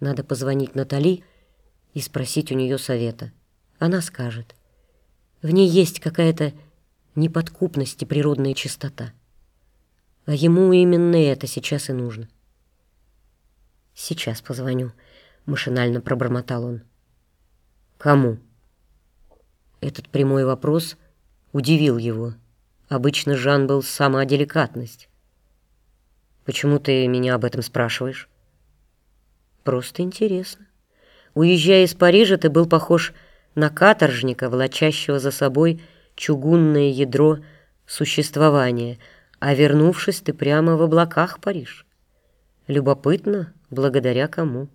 Надо позвонить Натали и спросить у нее совета. Она скажет. В ней есть какая-то неподкупность и природная чистота. А ему именно это сейчас и нужно. «Сейчас позвоню», — машинально пробормотал он. «Кому?» Этот прямой вопрос удивил его. Обычно Жан был сама деликатность. «Почему ты меня об этом спрашиваешь?» «Просто интересно. Уезжая из Парижа, ты был похож на каторжника, волочащего за собой чугунное ядро существования, а вернувшись, ты прямо в облаках Париж. Любопытно, благодаря кому?»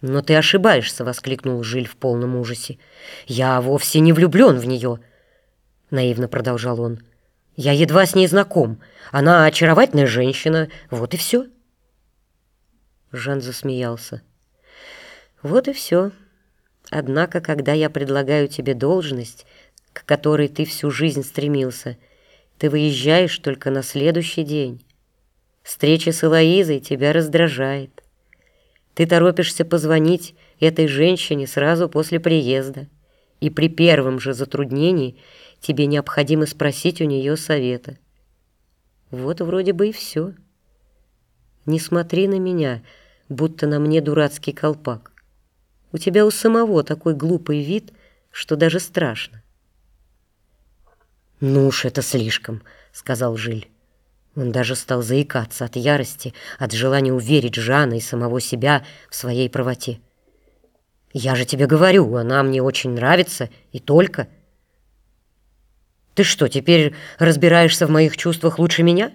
«Но ты ошибаешься!» — воскликнул Жиль в полном ужасе. «Я вовсе не влюблен в нее!» — наивно продолжал он. «Я едва с ней знаком. Она очаровательная женщина. Вот и все!» Жан засмеялся. «Вот и все. Однако, когда я предлагаю тебе должность, к которой ты всю жизнь стремился, ты выезжаешь только на следующий день. Встреча с Элоизой тебя раздражает». Ты торопишься позвонить этой женщине сразу после приезда, и при первом же затруднении тебе необходимо спросить у нее совета. Вот вроде бы и все. Не смотри на меня, будто на мне дурацкий колпак. У тебя у самого такой глупый вид, что даже страшно. «Ну уж это слишком», — сказал Жиль. Он даже стал заикаться от ярости, от желания уверить Жана и самого себя в своей правоте. «Я же тебе говорю, она мне очень нравится, и только...» «Ты что, теперь разбираешься в моих чувствах лучше меня?»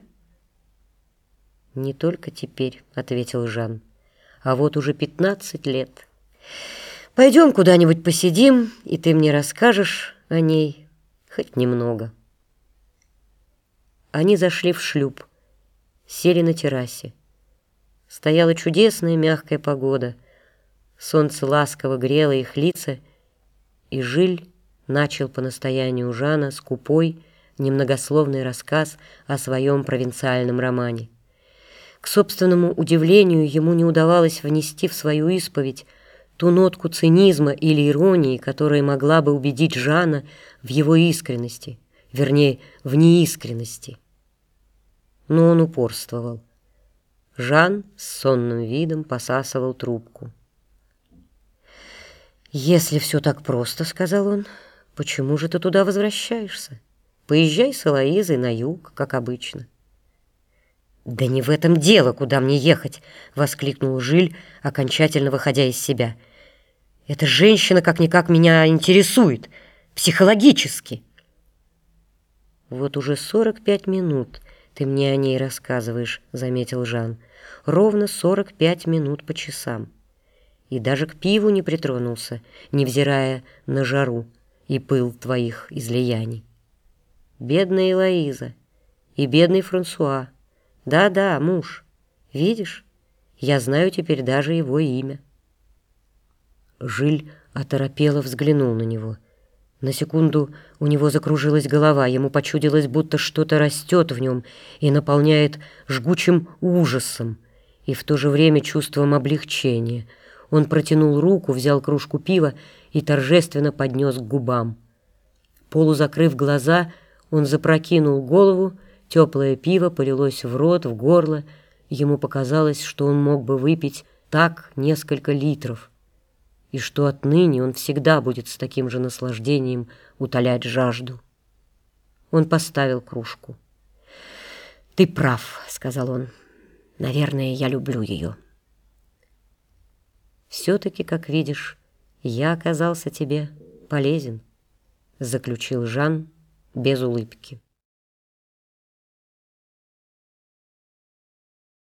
«Не только теперь», — ответил Жан, — «а вот уже пятнадцать лет. Пойдем куда-нибудь посидим, и ты мне расскажешь о ней хоть немного». Они зашли в шлюп, сели на террасе. Стояла чудесная мягкая погода. Солнце ласково грело их лица, и Жиль начал по настоянию Жана скупой, немногословный рассказ о своем провинциальном романе. К собственному удивлению ему не удавалось внести в свою исповедь ту нотку цинизма или иронии, которая могла бы убедить Жана в его искренности, вернее, в неискренности но он упорствовал. Жан с сонным видом посасывал трубку. «Если все так просто, — сказал он, — почему же ты туда возвращаешься? Поезжай с Элоизой на юг, как обычно». «Да не в этом дело, куда мне ехать!» — воскликнул Жиль, окончательно выходя из себя. «Эта женщина как-никак меня интересует, психологически». Вот уже сорок пять минут «Ты мне о ней рассказываешь», — заметил Жан. «Ровно сорок пять минут по часам». И даже к пиву не притронулся, невзирая на жару и пыл твоих излияний. Бедная Элоиза и бедный Франсуа. Да-да, муж. Видишь, я знаю теперь даже его имя. Жиль оторопело взглянул на него — на секунду у него закружилась голова, ему почудилось, будто что-то растет в нем и наполняет жгучим ужасом и в то же время чувством облегчения. Он протянул руку, взял кружку пива и торжественно поднес к губам. Полузакрыв глаза, он запрокинул голову, теплое пиво полилось в рот, в горло. Ему показалось, что он мог бы выпить так несколько литров и что отныне он всегда будет с таким же наслаждением утолять жажду. Он поставил кружку. «Ты прав», — сказал он. «Наверное, я люблю ее». «Все-таки, как видишь, я оказался тебе полезен», — заключил Жан без улыбки.